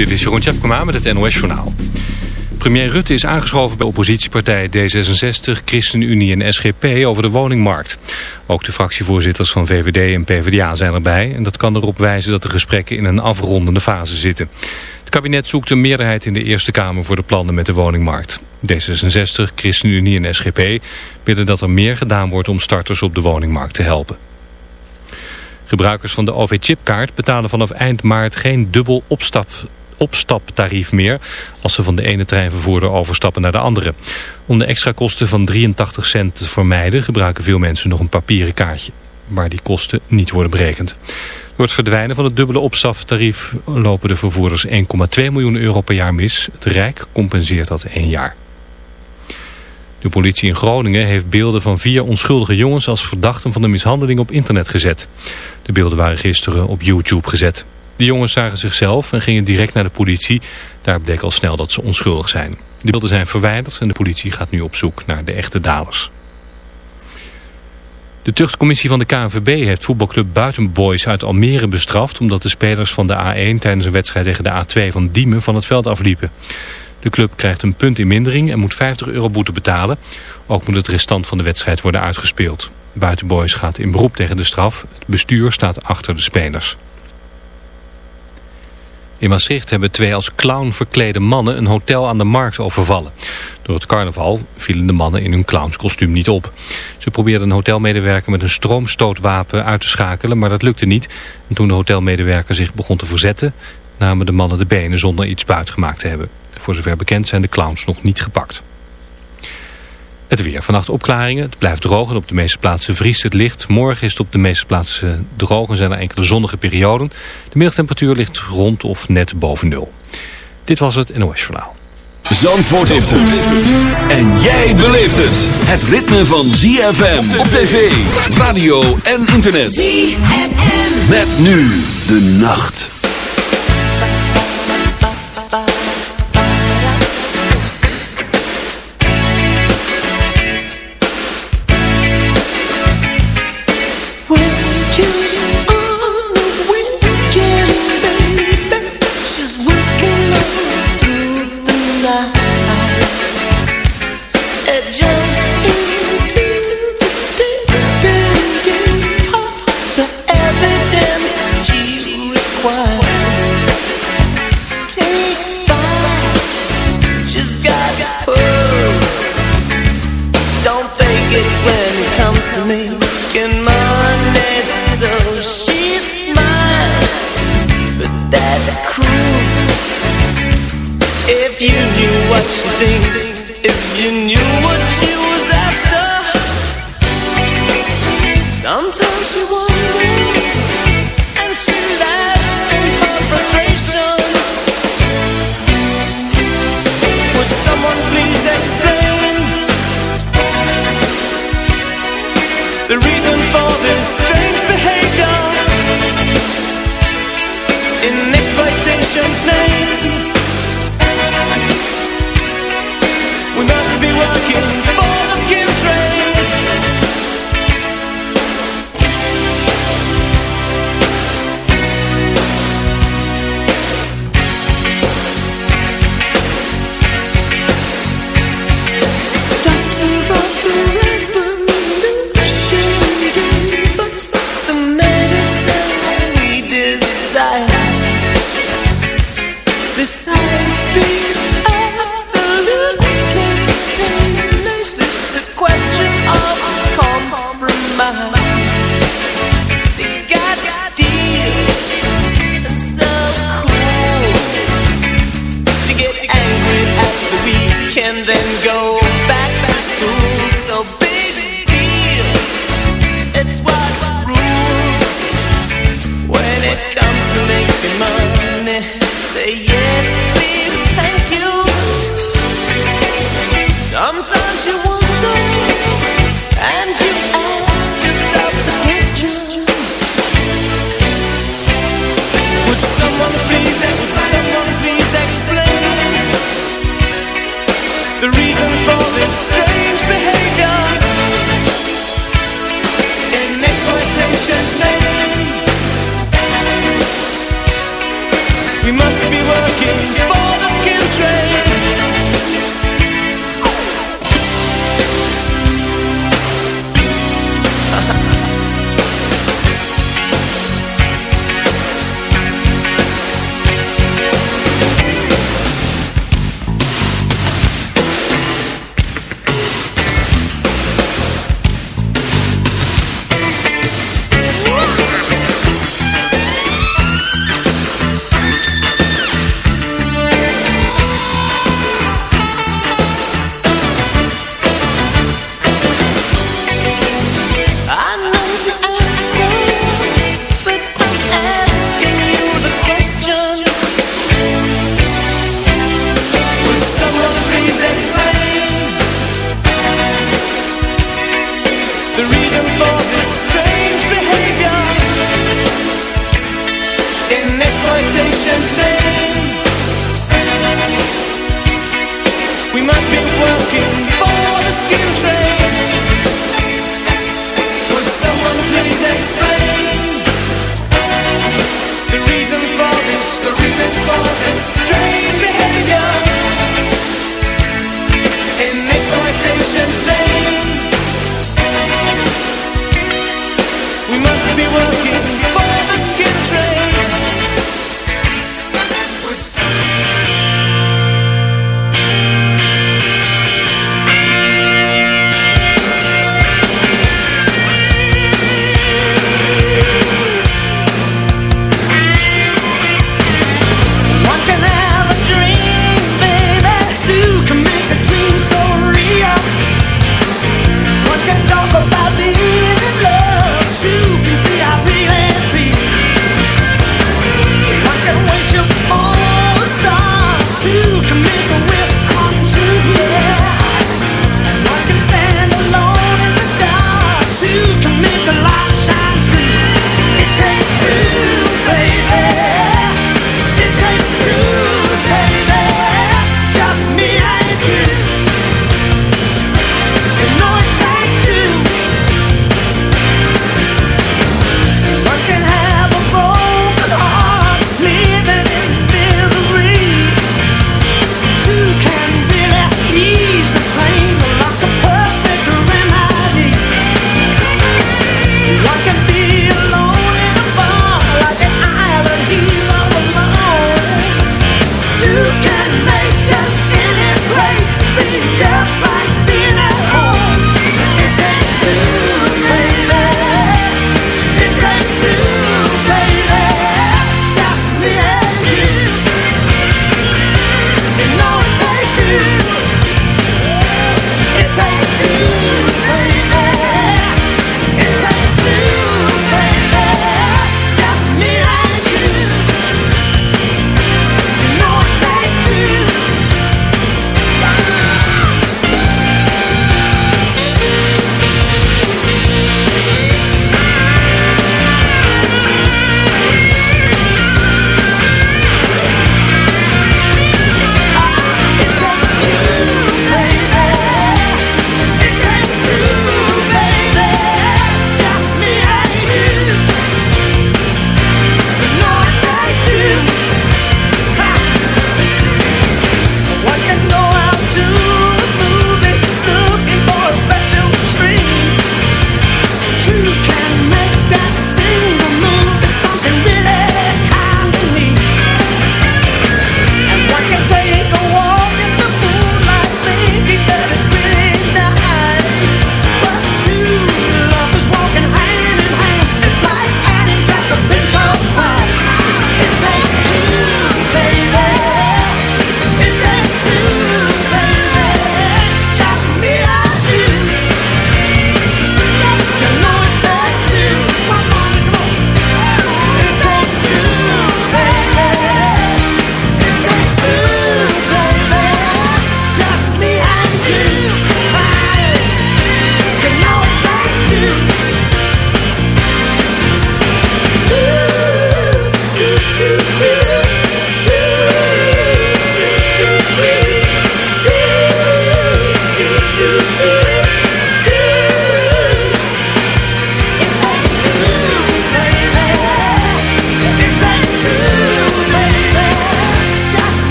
Dit is Jeroen Tjepkema met het NOS Journaal. Premier Rutte is aangeschoven bij oppositiepartijen D66, ChristenUnie en SGP over de woningmarkt. Ook de fractievoorzitters van VVD en PvdA zijn erbij. En dat kan erop wijzen dat de gesprekken in een afrondende fase zitten. Het kabinet zoekt een meerderheid in de Eerste Kamer voor de plannen met de woningmarkt. D66, ChristenUnie en SGP willen dat er meer gedaan wordt om starters op de woningmarkt te helpen. Gebruikers van de OV-chipkaart betalen vanaf eind maart geen dubbel opstap, opstaptarief meer als ze van de ene treinvervoerder overstappen naar de andere. Om de extra kosten van 83 cent te vermijden gebruiken veel mensen nog een papieren kaartje, waar die kosten niet worden berekend. Door het verdwijnen van het dubbele opstaptarief lopen de vervoerders 1,2 miljoen euro per jaar mis. Het Rijk compenseert dat één jaar. De politie in Groningen heeft beelden van vier onschuldige jongens als verdachten van de mishandeling op internet gezet. De beelden waren gisteren op YouTube gezet. De jongens zagen zichzelf en gingen direct naar de politie. Daar bleek al snel dat ze onschuldig zijn. De beelden zijn verwijderd en de politie gaat nu op zoek naar de echte daders. De tuchtcommissie van de KNVB heeft voetbalclub Buitenboys uit Almere bestraft... omdat de spelers van de A1 tijdens een wedstrijd tegen de A2 van Diemen van het veld afliepen. De club krijgt een punt in mindering en moet 50 euro boete betalen. Ook moet het restant van de wedstrijd worden uitgespeeld. Buitenboys gaat in beroep tegen de straf. Het bestuur staat achter de spelers. In Maastricht hebben twee als clown verklede mannen een hotel aan de markt overvallen. Door het carnaval vielen de mannen in hun clownskostuum niet op. Ze probeerden een hotelmedewerker met een stroomstootwapen uit te schakelen, maar dat lukte niet. En toen de hotelmedewerker zich begon te verzetten, namen de mannen de benen zonder iets buitgemaakt te hebben. Voor zover bekend zijn de clowns nog niet gepakt. Het weer. Vannacht opklaringen. Het blijft droog en op de meeste plaatsen vriest het licht. Morgen is het op de meeste plaatsen droog en zijn er enkele zonnige perioden. De middagtemperatuur ligt rond of net boven nul. Dit was het NOS Journaal. Zandvoort heeft het. En jij beleeft het. Het ritme van ZFM op tv, radio en internet. ZFM. Met nu de nacht.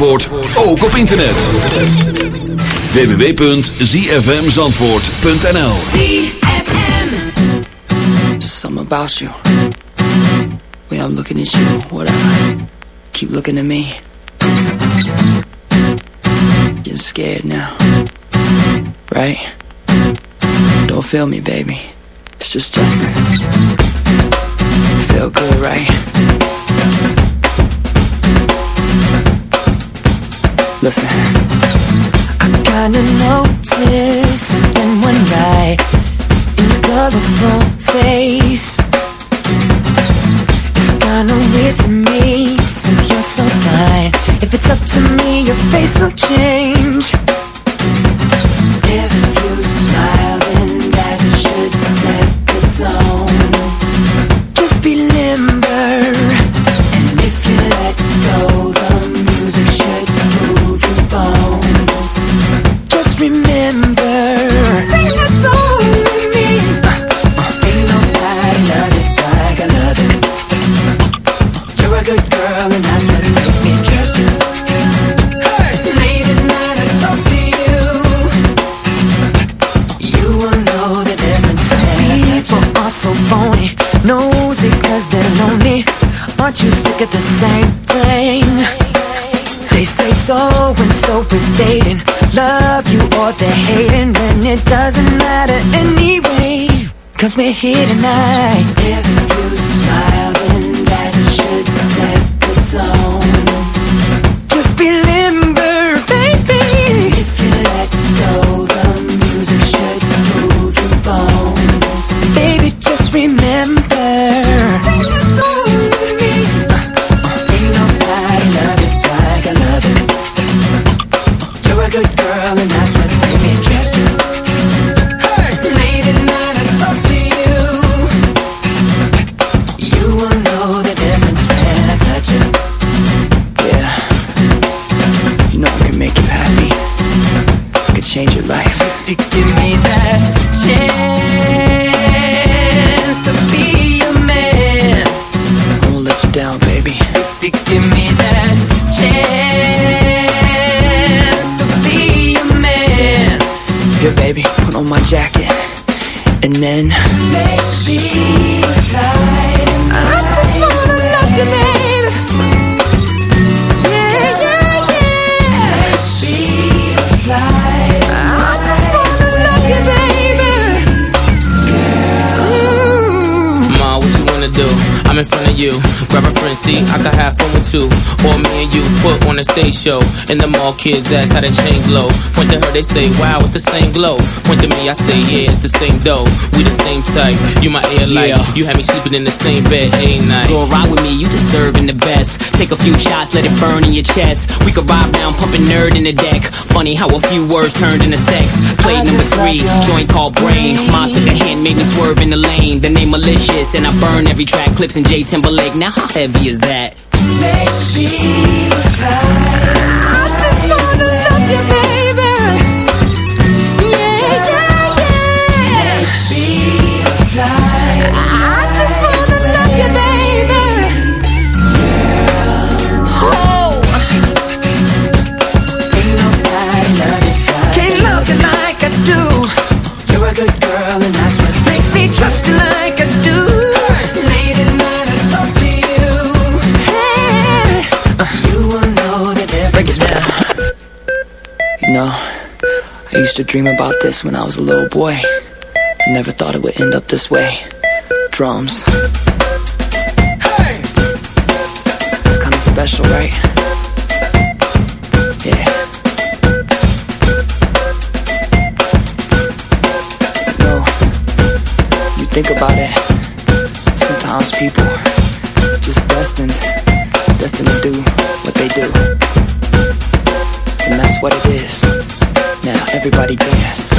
Zandvoort ook op internet. www.zfmzandvoort.nl ZFM. Just something about you. Way I'm looking at you, whatever. Keep looking at me. Getting scared now. Right? Don't feel me, baby. It's just Justin. Feel good, right? Listen. I kinda noticed Aren't you sick of the same thing? They say so and so is dating, love you or they're hating, and it doesn't matter anyway. Cause we're here tonight. If you smile, maybe fly. I just wanna love you, baby. Yeah, yeah, yeah. Be fly. I just wanna love you, baby. Girl. Ma, what you wanna do? I'm in front of you. Grab a friend, see, I can have fun with two. Or me and you put on a stage show. And the mall kids ask how the chain glow. Point to her, they say, wow, it's the same glow. Point to me, I say, yeah, it's the same dough. We the same type. You my air light. Yeah. You had me sleeping in the same bed, ain't night. Go ride with me, you deserving the best. Take a few shots, let it burn in your chest. We could ride round, pumping N.E.R.D. in the deck. Funny how a few words turned into sex. Plate number three, joint called brain. Ma took a hand, made me swerve in the lane. The name malicious, and I burn every track. Clips in J Timberlake. Now how heavy is that? Can't to dream about this when I was a little boy. I never thought it would end up this way. Drums. It's kind of special, right? Yeah. No, you think about it. Sometimes people just destined, destined to do what they do, and that's what it is. Everybody dance.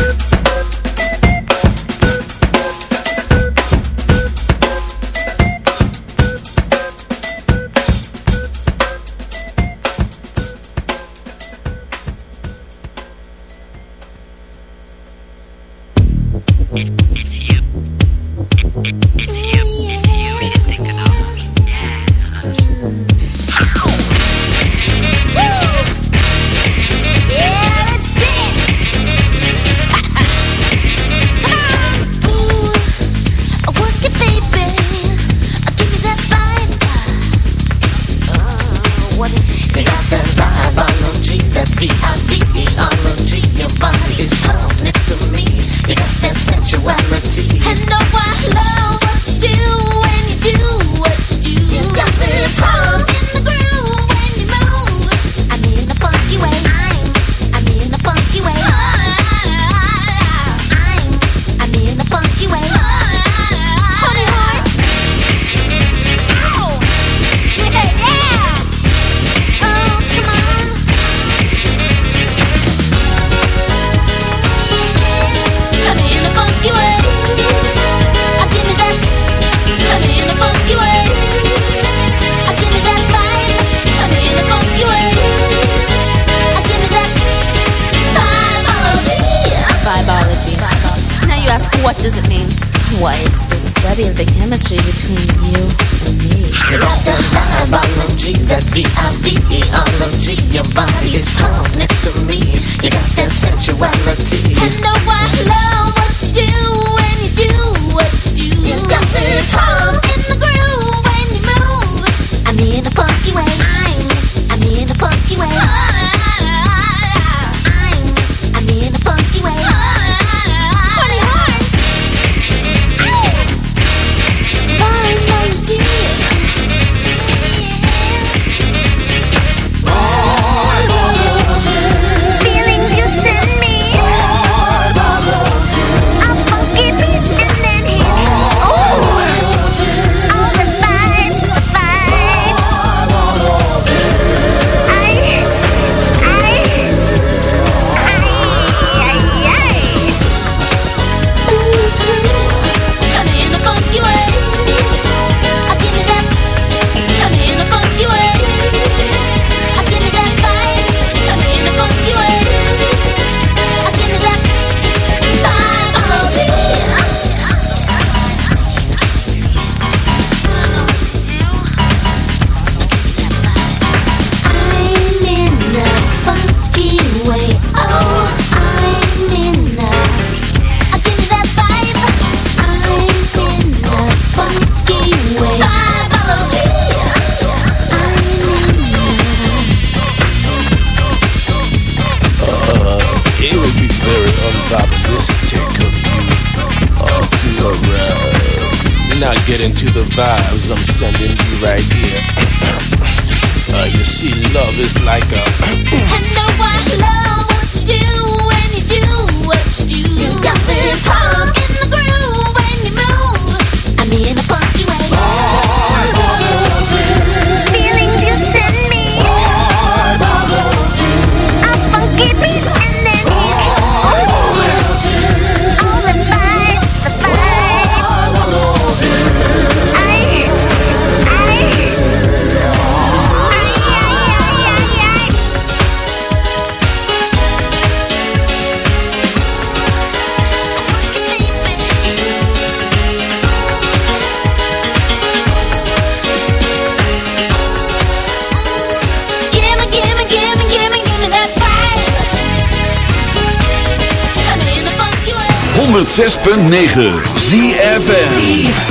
106.9 ZFN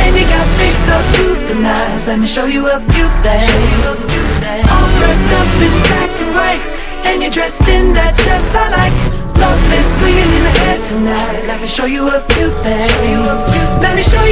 Baby got fixed up to the nines. Let me show you a few things. All dressed up in black and white, and you're dressed in that dress I like. Love is swinging in the air tonight. Let me show you a few things. Let me show you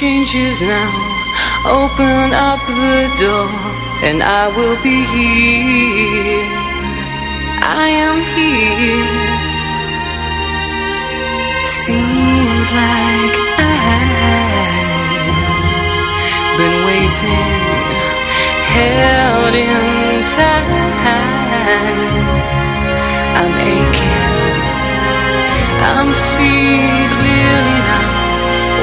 changes now. Open up the door, and I will be here. I am here. Seems like I've been waiting, held in time. I'm aching. I'm seeing clearly now.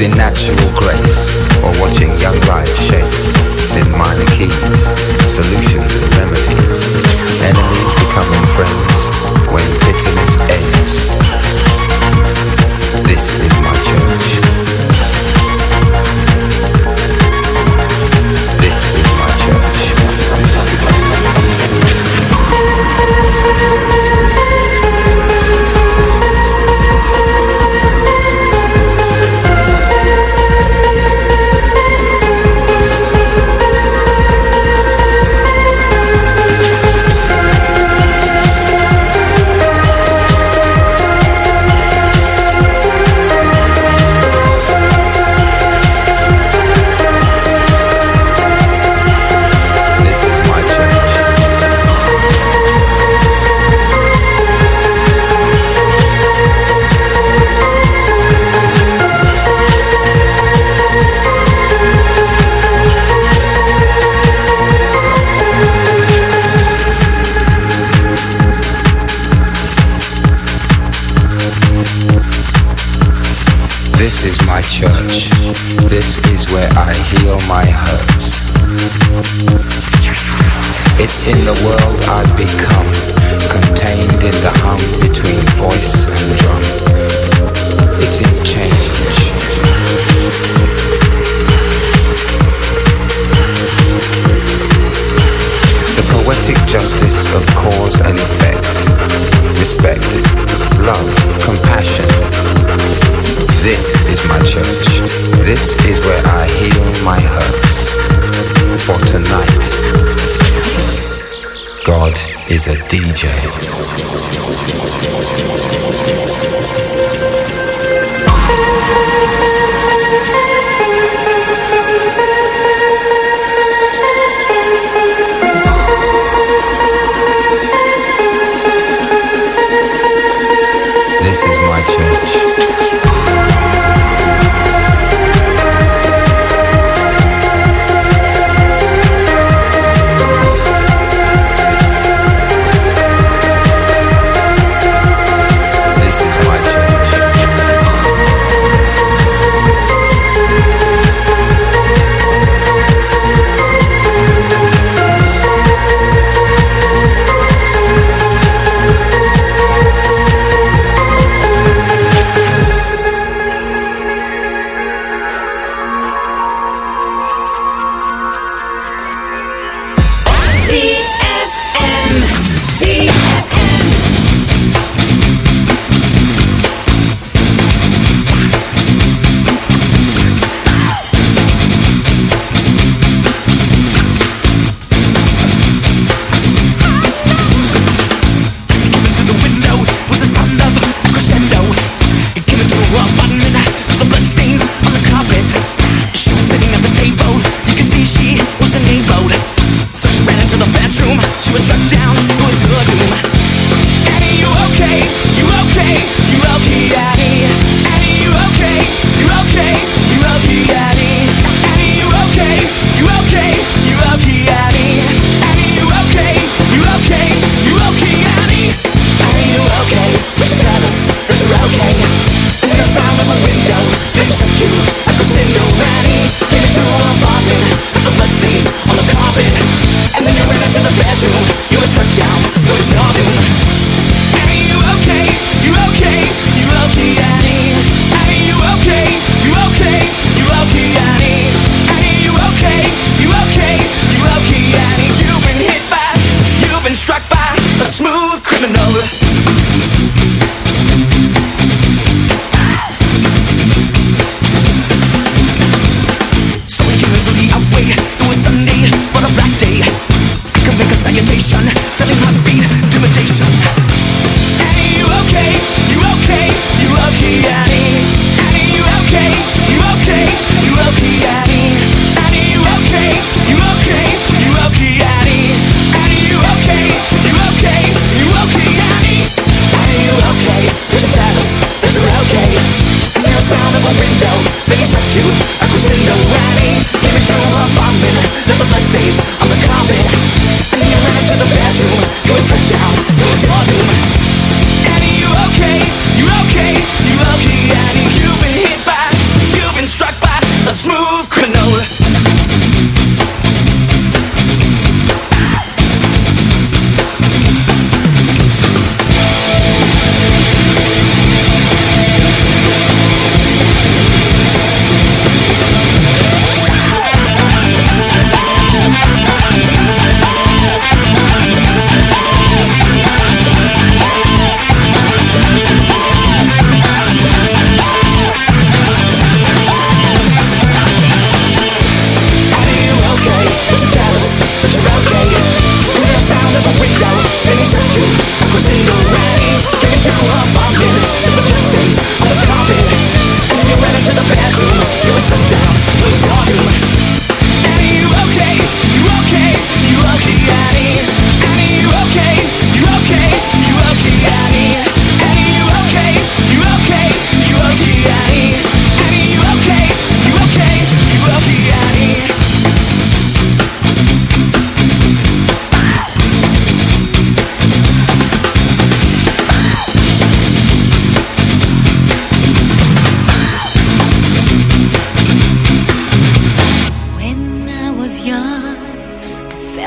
In natural grace or watching young life shape. It's in minor keys, solutions and remedies. A DJ.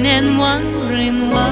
and wondering why.